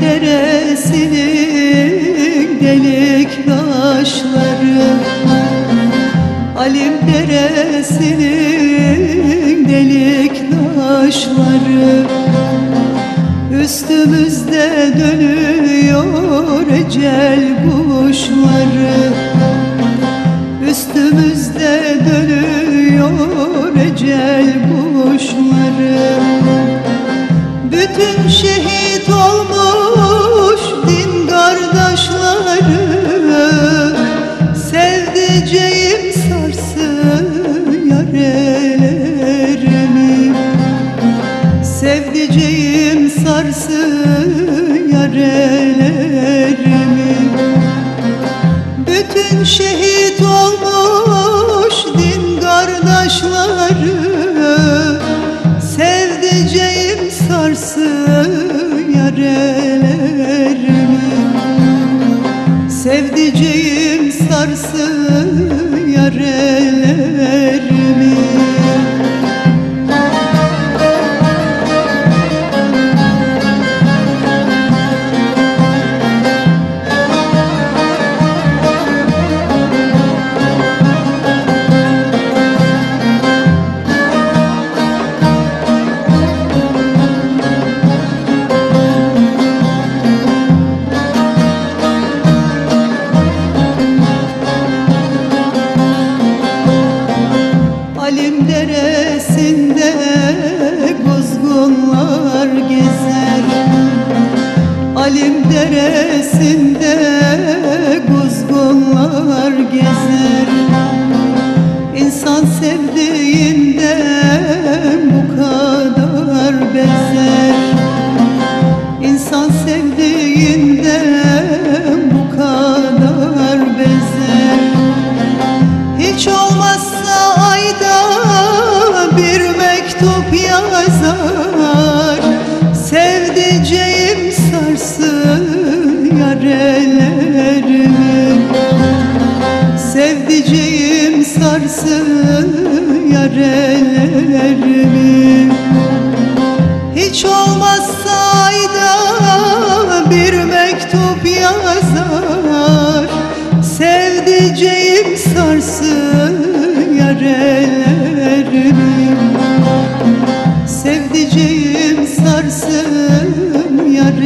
deresinin delik taşları. Alim deresinin delik taşları. Üstümüzde dönüyor ecel kuşları. Sarsın yarelerimi Sevdiceğim sarsın yarelerimi. Alim Alim deresinde kuzgunlar gezer. İnsan sevdiğinden ellerimi Hiç olmazsa ayda bir mektup yazar. Sevdiceğim sarsın yar ellerimi Sevdiceğim sarsın yar